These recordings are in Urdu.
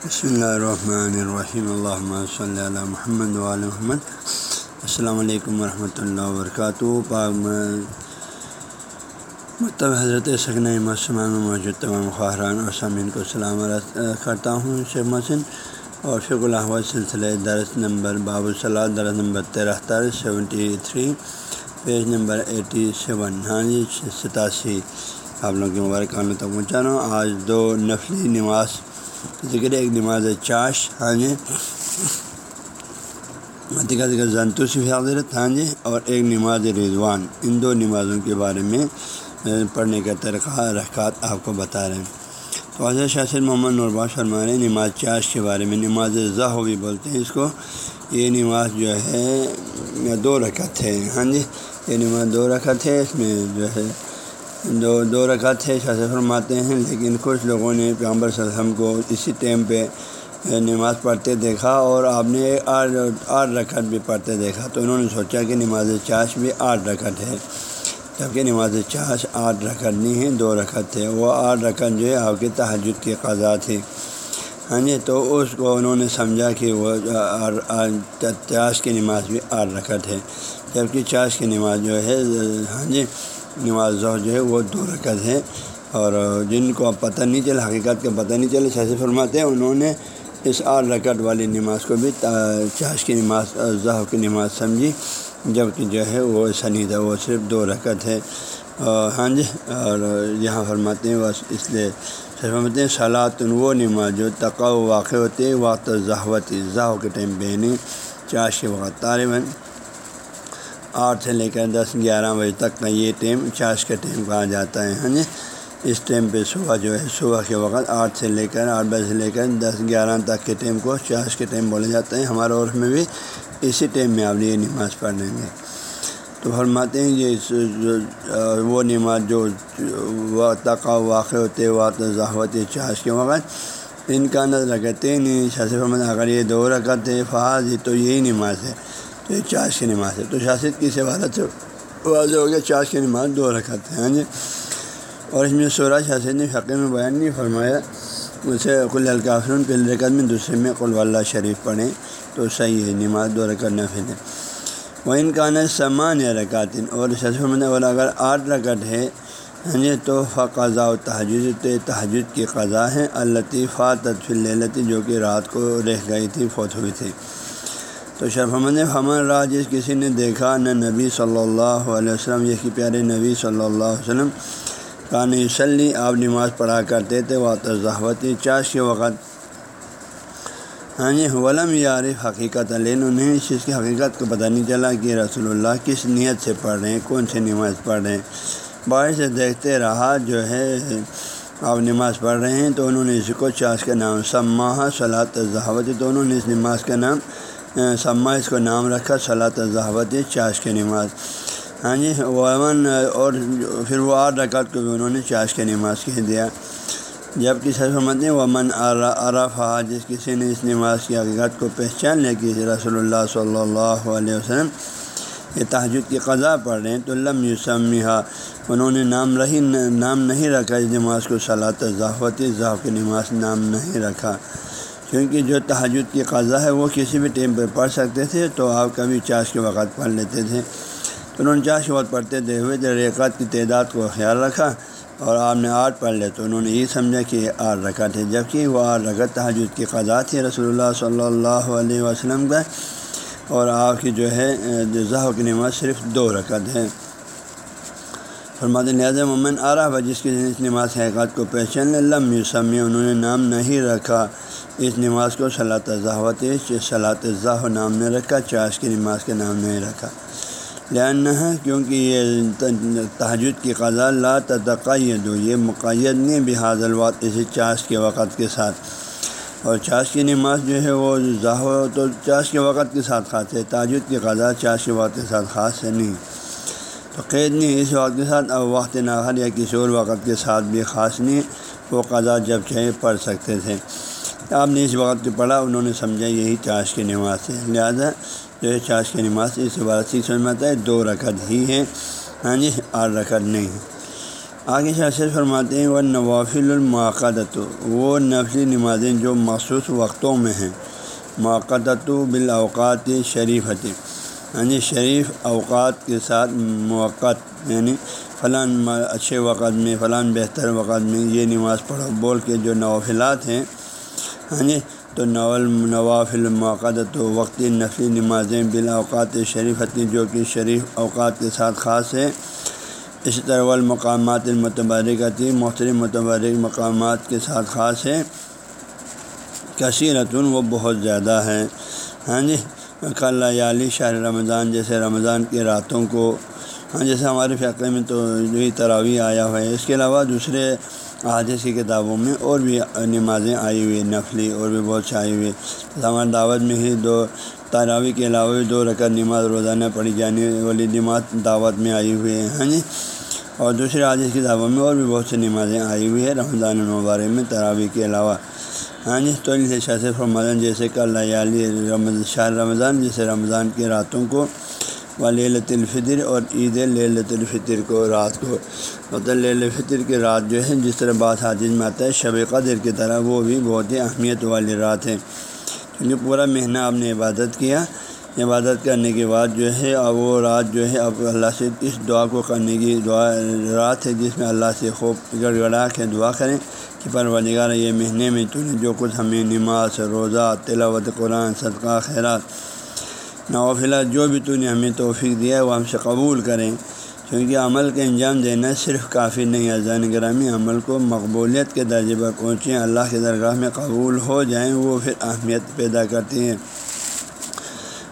بسم اللہ الرحمن الرحیم اللہ صلی اللہ محمد علیہ محمد السلام علیکم ورحمۃ اللہ وبرکاتہ پاک مطلب حضرت سکن مسلمان میں موجود تمام خواہران اور سامعین کو سلامت کرتا ہوں شیخ محسن اور فک الحمد سلسلہ درس نمبر باب الصلاح درس number ترہتر seventy three page number eighty seven ہاں جی ستاسی آپ لوگوں کے مبارکانوں تک پہنچا رہا ہوں آج دو نفلی نماز ذکر ایک نماز چاش ہاں جی۔ ذکر زنتو حضرت ہاں جی۔ اور ایک نماز رضوان، ان دو نمازوں کے بارے میں پڑھنے کا طریقہ، رکعت آپ کو بتا رہے ہیں۔ تو حضرت شاثر محمد نوربا شرما رہے نماز چاش کے بارے میں، نماز ضاح بھی بولتے ہیں اس کو۔ یہ نماز جو ہے، دو رکعت ہے ہاں جی۔ یہ نماز دو رکعت ہے، اس میں جو ہے دو دو رکعت ہے، شاہ فرماتے ہیں، لیکن کچھ لوگوں نے پیامبر صلی اللہ علیہ وسلم کو اسی ٹائم پہ نماز پڑھتے دیکھا اور آپ نے آٹھ آٹھ رکعت بھی پڑھتے دیکھا، تو انہوں نے سوچا کہ نماز چاش بھی آٹھ رکعت ہے۔ جبکہ نماز چاش آٹھ رکعت نہیں ہے، دو رکعت ہے۔ وہ آٹھ رکعت جو ہے، آپ کی تحجد کی قضا تھی۔ ہاں جی تو اس کو انہوں نے سمجھا کہ وہ چاش کی نماز بھی آٹھ رکعت ہے۔ جبکہ چاش کی نماز جو ہے ہاں جی نماز ظہر جو ہے وہ دو رکعت ہے اور جن کو اب پتہ نہیں چلا حقیقت کا پتہ نہیں چلے شاذ فرماتے ہیں، انہوں نے اس آٹھ رکعت والی نماز کو بھی چاش کی نماز ظہر کی نماز سمجھی جبکہ جو ہے وہ ایسا نہیں تھا وہ صرف دو رکعت ہے ہاں جی اور یہاں فرماتے ہیں، بس اس لیے فرماتے ہیں سلاد وہ نماز جو تقا واقع ہوتے وقت ظہوتی ظاہر کے ٹائم پہ نہیں چاش کے وقت طالباً آٹھ سے لے کر دس، گیارہ بجے تک کا یہ ٹائم چاش کا ٹائم کہا جاتا ہے ہاں جی؟ اس ٹائم پہ صبح جو ہے، صبح کے وقت آٹھ سے لے کر، آٹھ بجے سے لے کر دس، گیارہ تک کے ٹائم کو چاش کے ٹائم بولے جاتے ہیں۔ ہمارے عرف میں بھی اسی ٹائم میں آپ یہ نماز پڑھ لیں گے۔ تو فرماتے ہیں یہ وہ نماز جو تقا واقع ہوتے وقت ذہوت چاش کے وقت۔ ان کا نظر رکھتے نہیں شاذ فرماتے اگر یہ دو رکعت ہے فعض تو یہی نماز ہے۔ تو یہ چاش کی نماز ہے۔ تو شاست کی سوالت سے واضح ہو گیا چاش کی نماز دو رکعت ہے ہاں جی۔ اور اس میں سورہ شاست نے فقے میں بیان نہیں فرمایا۔ اسے کل الکافرون پہلے رکعت میں دوسرے میں کل اللہ شریف پڑھیں تو صحیح ہے، نماز دو رکعت نفل ہے۔ وہ ان کا نا سامان ہے رکعتن اور شاثر اور اگر آٹھ رکعت ہے ہاں جی تو فقضا و تحجد تحجد کی قضا ہے۔ الطیفہ تطفی جو کہ رات کو رہ گئی تھی، فوت ہوئی تھی۔ تو شرفمند حمن راہ جس کسی نے دیکھا، نہ نبی صلی اللہ علیہ وسلم یہ کہ پیارے نبی صلی اللہ علیہ وسلم کان یوسلی آپ نماز پڑھا کرتے تھے وہ تضاوتی چاش کے وقت۔ ہاں جی ولم یار حقیقت علین انہیں اس چیز کی حقیقت کو پتہ نہیں چلا کہ رسول اللہ کس نیت سے پڑھ رہے ہیں، کون سی نماز پڑھ رہے ہیں۔ باہر سے دیکھتے رہا جو ہے، آپ نماز پڑھ رہے ہیں تو انہوں نے اس کو چاش کا نام سماح صلاح ذہاوت تو انہوں نے اس نماز کا نام سما اس کو نام رکھا صلاح ذہاوت چاش کی نماز ہاں جی ومن اور پھر وہ آٹھ رکعت کو بھی انہوں نے چاش کی نماز کہہ دیا جبکہ سرفمت ومن عرف جس کسی نے اس نماز کی حقیقت کو پہچان لیا کہ رسول اللہ صلی اللہ علیہ وسلم یہ تحجد کی قضا پڑھ رہے ہیں تو لم یوسمیہ انہوں نے نام رہی نام نہیں رکھا اس نماز کو صلاح ذاوتی ذاف کی نماز نام نہیں رکھا کیونکہ جو تحجد کی قضا ہے وہ کسی بھی ٹائم پہ پڑھ سکتے تھے، تو آپ کبھی چاش کے وقت پڑھ لیتے تھے۔ تو انہوں نے چاش کے وقت پڑھتے تھے ہوئے جو ریکت کی تعداد کو خیال رکھا اور آپ نے آٹھ پڑھ لے، تو انہوں نے یہ سمجھا کہ آٹھ رکعت ہے جبکہ وہ آٹھ رکعت تحجد کی قضا تھی، رسول اللہ صلی اللہ علیہ وسلم کا۔ اور آپ کی جو ہے ظاہر کی نماز صرف دو رکعت ہے فرماد لہٰذا ممن آ رہا جس کی اس نماز حقیقت کو پہچان لم یوسمی انہوں نے نام نہیں رکھا۔ اس نماز کو صلاح ذہوت صلاح ظاہ نام نے رکھا چاش کی نماز کے نام نہیں رکھا۔ لہن ہے کیونکہ یہ تحجد کی قضا لا تقید یہ مقید نہیں، بحاظ الوقت اسی چاش کے وقت کے ساتھ۔ اور چاش کی نماز جو ہے وہ ظاہر تو چاش کے وقت کے ساتھ خاص ہے تاجد کی قضا چاش کے وقت کے ساتھ خاص ہے نہیں۔ تو قید نہیں، اس وقت کے ساتھ اب وقت ناخر یا کسی اور وقت کے ساتھ بھی خاص نہیں، وہ قضا جب چاہے پڑھ سکتے تھے۔ آپ نے اس وقت پڑھا، انہوں نے سمجھا یہی چاش کی نماز ہے۔ لہٰذا جو ہے چاش کی نماز اس بات سے سمجھ میں آتا ہے، دو رکعت ہی ہے ہاں جی آٹھ رکعت نہیں آگے شاست فرماتے ہیں وہ نوافل المعقدت وہ نفلی نمازیں جو مخصوص وقتوں میں ہیں۔ مقدت بالاوقات شریفت ہاں جی شریف اوقات کے ساتھ موقع یعنی فلاں اچھے وقت میں فلاں بہتر وقت میں یہ نماز پڑھو۔ بول کے جو نوافلات ہیں ہاں جی تو نول نوافل المقدت و وقتی نفلی نمازیں بالاوقات شریفتی جو کہ شریف اوقات کے ساتھ خاص ہے اسی طرح والمقامات المتبرکتی مختلف متبرک مقامات کے ساتھ خاص ہے کثیرتن وہ بہت زیادہ ہے ہاں جی کل یالی شہر رمضان، جیسے رمضان کی راتوں کو ہاں جیسے ہمارے فقے میں تو یہی تراویح آیا ہوا ہے۔ اس کے علاوہ دوسرے حادث کی کتابوں میں اور بھی نمازیں آئی ہوئی نفلی اور بھی بہت سے آئی ہوئی ہمارے دعوت میں ہی دو تراوی کے علاوہ بھی دو رکعت نماز روزانہ پڑھی جانے والی نماز دعوت میں آئی ہوئی ہے ہاں جی۔ اور دوسرے حادث کتابوں میں اور بھی بہت سی نمازیں آئی ہوئی ہے رمضان المبارک میں تراوی کے علاوہ۔ ہاں جی تو شاصف رمضان جیسے کل علی رمضان شاہ رمضان، جیسے رمضان کی راتوں کو، و لت الفطر اور عید لت الفطر کو، رات کو مطلب الفطر کی رات جو ہے، جس طرح بات حادث میں آتا ہے، شب قدر کی طرح وہ بھی بہت ہی اہمیت والی رات ہے۔ کیونکہ پورا مہینہ آپ نے عبادت کیا، عبادت کرنے کے بعد جو ہے اب وہ رات جو ہے اب اللہ سے اس دعا کو کرنے کی دعا رات ہے، جس میں اللہ سے خوب گڑ گڑا کے دعا کریں کہ پروردگار، یہ مہینے میں تو نے جو کچھ ہمیں نماز، روزہ، تلاوت، قرآن، صدقہ، خیرات نوافلہ جو بھی تو نے ہمیں توفیق دیا ہے، وہ ہم سے قبول کریں۔ کیونکہ عمل کے انجام دینا صرف کافی نہیں ہے۔ گرامی عمل کو مقبولیت کے درجے پر پہنچیں اللہ کے درگاہ میں قبول ہو جائیں، وہ پھر اہمیت پیدا کرتی ہیں۔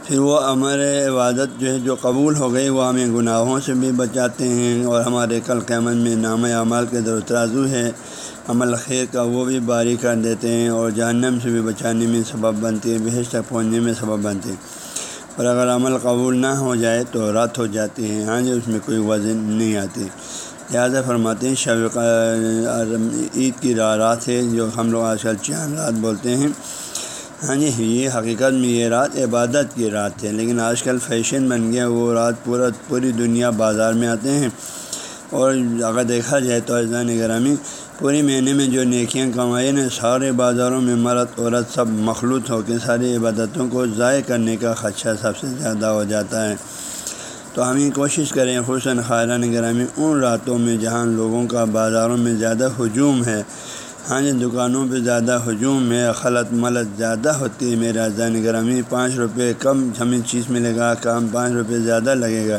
پھر وہ عمر عبادت جو ہے، جو قبول ہو گئی، وہ ہمیں گناہوں سے بھی بچاتے ہیں۔ اور ہمارے کل قیمت میں نام اعمال کے در ترازو ہے۔ عمل خیر کا وہ بھی باری کر دیتے ہیں اور جہنم سے بھی بچانے میں سبب بنتی ہے بحث تک پہنچنے میں سبب بنتے ہیں۔ اور اگر عمل قبول نہ ہو جائے تو رات ہو جاتی ہے ہاں جی اس میں کوئی وزن نہیں آتی۔ لہٰذا فرماتے ہیں، شب عید کی رات ہے، جو ہم لوگ آج کل چاند رات بولتے ہیں۔ ہاں جی یہ حقیقت میں یہ رات عبادت کی رات ہے۔ لیکن آج کل فیشن بن گیا، وہ رات پورا پوری دنیا بازار میں آتے ہیں۔ اور اگر دیکھا جائے تو اجزان گرامی پوری مہینے میں جو نیکیاں کمائی نے، سارے بازاروں میں مرد، عورت سب مخلوط ہو کے ساری عبادتوں کو ضائع کرنے کا خدشہ سب سے زیادہ ہو جاتا ہے۔ تو ہم یہ کوشش کریں حسن خیران گرامی، ان راتوں میں جہاں لوگوں کا بازاروں میں زیادہ ہجوم ہے۔ ہاں جی دکانوں پہ زیادہ ہجوم ہے، خلط ملت زیادہ ہوتی ہے۔ میرا زین گرامی، پانچ روپے کم ہمیں چیز ملے گا کام پانچ روپے زیادہ لگے گا۔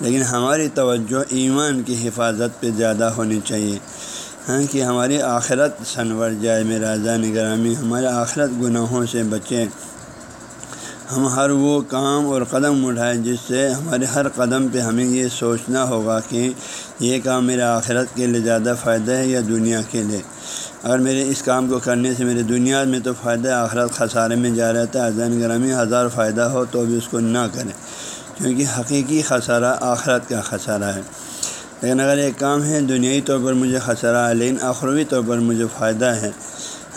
لیکن ہماری توجہ ایمان کی حفاظت پہ زیادہ ہونی چاہیے۔ ہاں کہ ہماری آخرت سنور جائے میرا زین گرامی ہمارے آخرت گناہوں سے بچیں۔ ہم ہر وہ کام اور قدم اٹھائیں جس سے ہمارے ہر قدم پہ ہمیں یہ سوچنا ہوگا کہ یہ کام میرے آخرت کے لیے زیادہ فائدہ ہے یا دنیا کے لیے۔ اگر میرے اس کام کو کرنے سے میرے دنیا میں تو فائدہ آخرت خسارے میں جا رہتا ہے زین گرامی ہزار فائدہ ہو تو بھی اس کو نہ کریں۔ کیونکہ حقیقی خسارہ آخرت کا خسارہ ہے۔ لیکن اگر ایک کام ہے دنیائی طور پر مجھے خسارہ ہے لیکن آخروی طور پر مجھے فائدہ ہے۔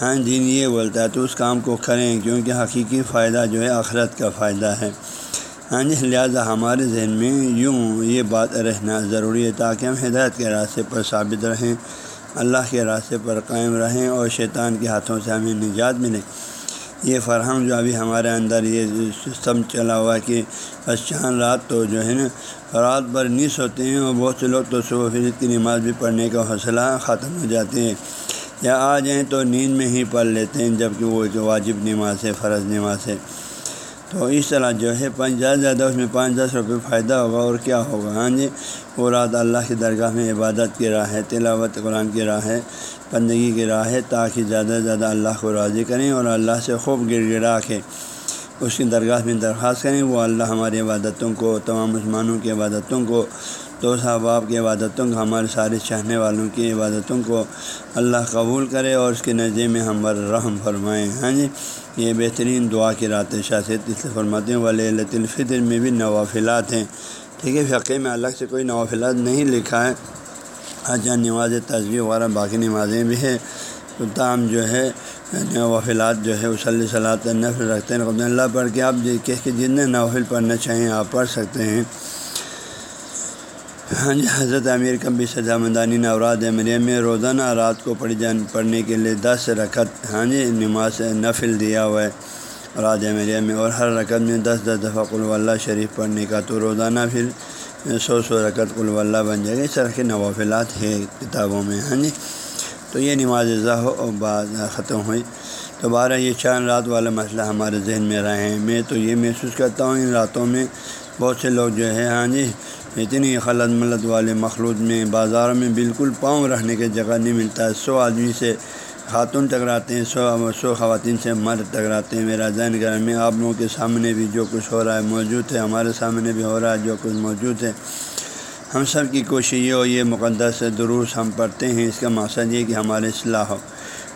ہاں دین یہ بولتا ہے تو اس کام کو کریں کیونکہ حقیقی فائدہ جو ہے آخرت کا فائدہ ہے۔ ہاں جی لہٰذا ہمارے ذہن میں یوں یہ بات رہنا ضروری ہے تاکہ ہم ہدایت کے راستے پر ثابت رہیں، اللہ کے راستے پر قائم رہیں اور شیطان کے ہاتھوں سے ہمیں نجات ملے۔ یہ فرہم جو ابھی ہمارے اندر یہ سسٹم چلا ہوا ہے کہ بس چاند رات تو جو ہے نا، رات بھر نیس ہوتے ہیں اور بہت سے لوگ تو صبح فضر کی نماز بھی پڑھنے کا حوصلہ ختم ہو جاتے ہیں۔ یا آ جائیں تو نیند میں ہی پڑھ لیتے ہیں جبکہ وہ ایک واجب نماز ہے، فرض نماز ہے۔ تو اس طرح جو ہے پانچ زیادہ زیادہ اس میں پانچ دس روپے فائدہ ہوگا اور کیا ہوگا؟ ہاں جی وہ رات اللہ کی درگاہ میں عبادت کی راہ ہے، تلاوت قرآن کی راہ ہے، بندگی کی راہ ہے، تاکہ زیادہ سے زیادہ اللہ کو راضی کریں اور اللہ سے خوب گڑ گڑا کے اس کی درگاہ میں درخواست کریں، وہ اللہ ہماری عبادتوں کو، تمام مسلمانوں کی عبادتوں کو دو صحباب کی عبادتوں کو ہمارے سارے چاہنے والوں کی عبادتوں کو اللہ قبول کرے اور اس کے نظر میں ہم بر رحم فرمائیں ہاں جی یہ بہترین دعا کی رات شاست اس فرماتے ہیں ولی الفطر میں بھی نوافلات ہیں۔ ٹھیک ہے فقے میں الگ سے کوئی نوافلات نہیں لکھا ہے۔ حجہ نماز تصویر وغیرہ باقی نمازیں بھی ہیں۔ تو تام جو ہے، نوافلات جو ہے وسلی صلاحت نفل رکھتے ہیں۔ اللہ پڑھ جی، کے آپ کہ جتنے نوافل پڑھنا چاہیں، آپ پڑھ سکتے ہیں۔ ہاں جی حضرت امیر کبی سجا مدانی نے اوراد امریہ میں روزانہ رات کو پڑھی جان پڑھنے کے لیے دس رکعت ہاں جی نماز نفل دیا ہوا ہے، اوراد امریہ میں، اور ہر رکعت میں دس دس دفعہ قلو اللہ شریف پڑھنے کا، تو روزانہ پھر سو سو رکعت قلو اللہ بن جائے گا۔ اس طرح کے نوافلات ہے کتابوں میں ہاں جی تو یہ نماز ہو اور بعد ختم ہوئی۔ تو بارہ، یہ چاند رات والا مسئلہ ہمارے ذہن میں رہے ہیں۔ میں تو یہ محسوس کرتا ہوں ان راتوں میں بہت سے لوگ جو ہے ہاں جی اتنی خلط ملت والے مخلوط میں بازاروں میں بالکل پاؤں رہنے کی جگہ نہیں ملتا ہے۔ سو آدمی سے خاتون ٹکراتے ہیں، سو سو خواتین سے مرد ٹکراتے ہیں۔ میرا ذہن گھر میں آپ لوگوں کے سامنے بھی جو کچھ ہو رہا ہے موجود ہے، ہمارے سامنے بھی ہو رہا ہے جو کچھ موجود ہے۔ ہم سب کی کوشش یہ ہو، یہ مقدس دروس ہم پڑھتے ہیں۔ اس کا مقصد یہ کہ ہمارے اصلاح ہو۔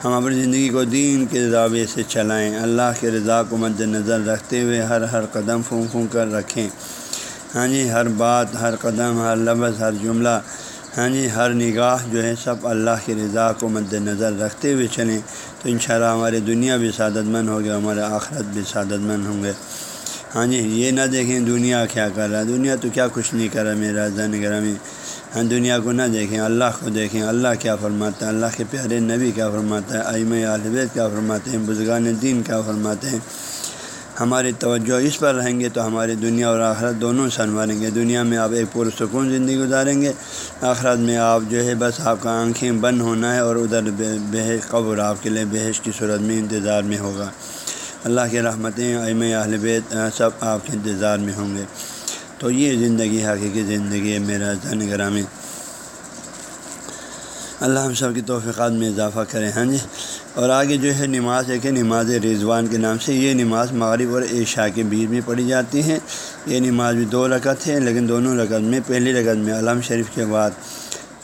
ہم اپنی زندگی کو دین کے دعوے سے چلائیں۔ اللہ کے رضا کو مد نظر رکھتے ہوئے ہر ہر قدم پھونک پھونک کر رکھیں۔ ہاں جی ہر بات، ہر قدم، ہر لفظ، ہر جملہ ہاں جی ہر نگاہ جو ہے سب اللہ کی رضا کو مد نظر رکھتے ہوئے چلیں تو انشاءاللہ ہماری دنیا بھی سعادت مند ہوگی ہمارے آخرت بھی سعادت مند ہوں گے۔ ہاں جی یہ نہ دیکھیں دنیا کیا کر رہا ہے۔ دنیا تو کیا کچھ نہیں کر رہا میرا زن گرامی۔ ہاں دنیا کو نہ دیکھیں، اللہ کو دیکھیں، اللہ کیا فرماتا ہے؟ اللہ کے پیارے نبی کیا فرماتا ہے؟ ایم عالبید کیا فرماتے ہیں؟ بزرگان دین کیا فرماتے ہیں؟ ہماری توجہ اس پر رہیں گے تو ہماری دنیا اور آخرت دونوں سنواریں گے۔ دنیا میں آپ ایک پرسکون زندگی گزاریں گے، آخرت میں آپ جو ہے بس آپ کا آنکھیں بند ہونا ہے اور ادھر بحث قبر آپ کے لیے بحث کی صورت میں انتظار میں ہوگا۔ اللہ کی رحمتیں ایم اہل بیت سب آپ کے انتظار میں ہوں گے۔ تو یہ زندگی حقیقی زندگی ہے میرا زن گرامی۔ اللہ ہم سب کی توفیقات میں اضافہ کریں۔ ہاں جی؟ اور آگے جو ہے نماز، ایک ہے نماز رضوان کے نام سے۔ یہ نماز مغرب اور عشاء کے بیچ میں پڑھی جاتی ہے۔ یہ نماز بھی دو رکعت ہے، لیکن دونوں رکعت میں، پہلی رکعت میں علام شریف کے بعد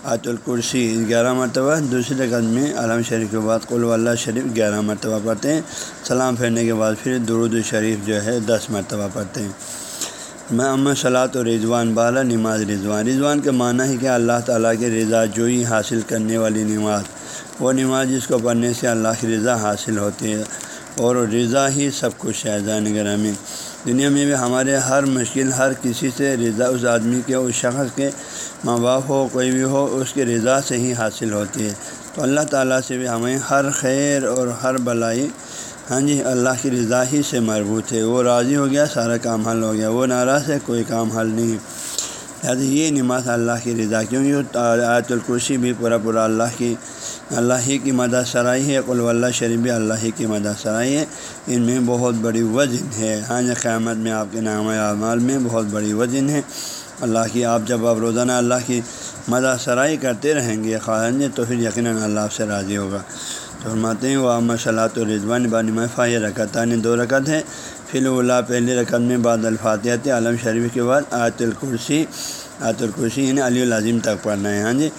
آت الکرسی گیارہ مرتبہ، دوسری رکعت میں علام شریف کے بعد قلو اللہ شریف گیارہ مرتبہ پڑھتے ہیں۔ سلام پھیرنے کے بعد پھر درود الشریف جو ہے دس مرتبہ پڑھتے ہیں۔ میں امن صلاحت و رضوان بالا، نماز رضوان۔ رضوان کا معنی ہے کہ اللہ تعالیٰ کے رضا جوئی حاصل کرنے والی نماز۔ وہ نماز جس کو پڑھنے سے اللہ کی رضا حاصل ہوتی ہے اور رضا ہی سب کچھ ہے، زین گرامی۔ دنیا میں بھی ہمارے ہر مشکل، ہر کسی سے رضا اس آدمی کے، اس شخص کے ماں باپ ہو، کوئی بھی ہو، اس کے رضا سے ہی حاصل ہوتی ہے۔ تو اللہ تعالیٰ سے بھی ہمیں ہر خیر اور ہر بلائی ہاں جی اللہ کی رضا ہی سے مربوط ہے۔ وہ راضی ہو گیا، سارا کام حل ہو گیا۔ وہ ناراض ہے، کوئی کام حل نہیں۔ لہٰذا یہ نماز اللہ کی رضا، کیونکہ آیت الکرسی بھی پورا پورا اللہ کی اللہ ہی کی مدد سرائی ہے۔ قلو اللہ شریف بھی اللہ ہی کی مدد سرائی ہے۔ ان میں بہت بڑی وزن ہے۔ ہاں جی قیامت میں آپ کے نام اعمال میں بہت بڑی وزن ہے۔ اللہ کی آپ جب آپ روزانہ اللہ کی مدد سرائی کرتے رہیں گے خواہن تو پھر یقیناً اللہ آپ سے راضی ہوگا۔ فرماتے ہیں وہ امر صلاحت الرضوان بانی مفا یہ رکعتان دو رکعت ہے پھر اللہ پہلی رکعت میں بعد الفاتحت عالم شریف کے بعد آیت الکرسی۔ آیت الکرسی یعنی علی العظیم تک پڑھنا ہے۔ ہاں جی۔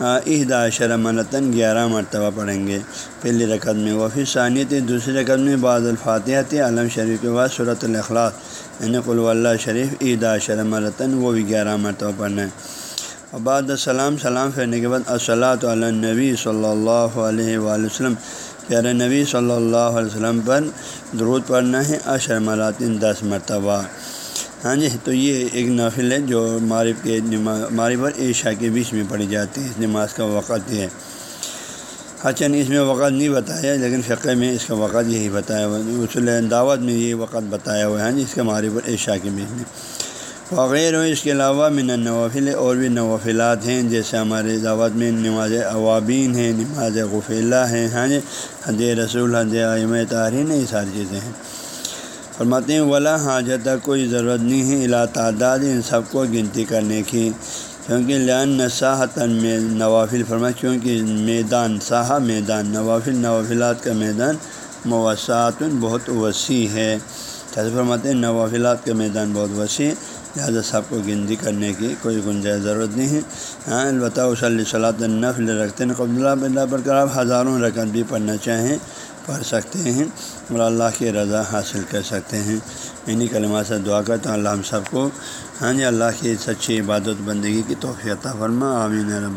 عہدا شرمتاً گیارہ مرتبہ پڑھیں گے۔ پہلی رکعت میں وہ پھر ثانیت دوسری رکعت میں بعد الفاتحت عالم شریف کے بعد صورت الاخلاق یعنی قلو اللہ شریف عیدا شرمتاً وہ بھی گیارہ مرتبہ پڑھنا ہے۔ بعد السلام سلام پھیرنے کے بعد الصلاۃ نبی صلی اللہ علیہ وآلہ وسلم۔ پیارے نبی صلی اللہ علیہ وسلم پر درود پڑھنا ہے اشر مراتن دس مرتبہ۔ ہاں جی تو یہ ایک نافل ہے جو معرف کے معرف اور عشاء کے بیچ میں پڑھی جاتی ہے۔ اس نماز کا وقت یہ ہے۔ اچھا اس میں وقت نہیں بتایا، لیکن فقہ میں اس کا وقت یہی بتایا ہوا اصول دعوت میں یہ وقت بتایا ہوا ہے۔ ہاں جی اس کا معرف اور عشاء کے بیچ میں۔ وغیرہ اس کے علاوہ من نوافل اور بھی نوافلات ہیں، جیسے ہمارے دعوت میں نماز عوابین ہیں، نماز غفیلہ ہیں ہاں جی حد رسول، حد عیم تارین یہ ساری چیزیں ہیں۔ فرماتے ہیں، ولا حاجت، کوئی ضرورت نہیں ہے الا تعداد ان سب کو گنتی کرنے کی۔ کیونکہ لان نصاحتاً میں نوافل فرما کیونکہ میدان، ساحہ میدان، نوافل، نوافلات کا میدان موسعات بہت وسیع ہے۔ فرماتے ہیں، نوافلات کا میدان بہت وسیع ہے۔ لہٰذا سب کو گنتی کرنے کی کوئی گنجائش ضرورت نہیں ہے۔ ہاں البتہ وصلی صلاح النفل رکھتے ہیں۔ قبض اللہ پر کر آپ ہزاروں رقم بھی پڑھنا چاہیں، پڑھ سکتے ہیں اور اللہ کی رضا حاصل کر سکتے ہیں۔ انہیں کلمات سے دعا کرتا ہوں، اللہ ہم سب کو ہاں جی اللہ کی سچی عبادت بندگی کی توفیع فرما، آمین رب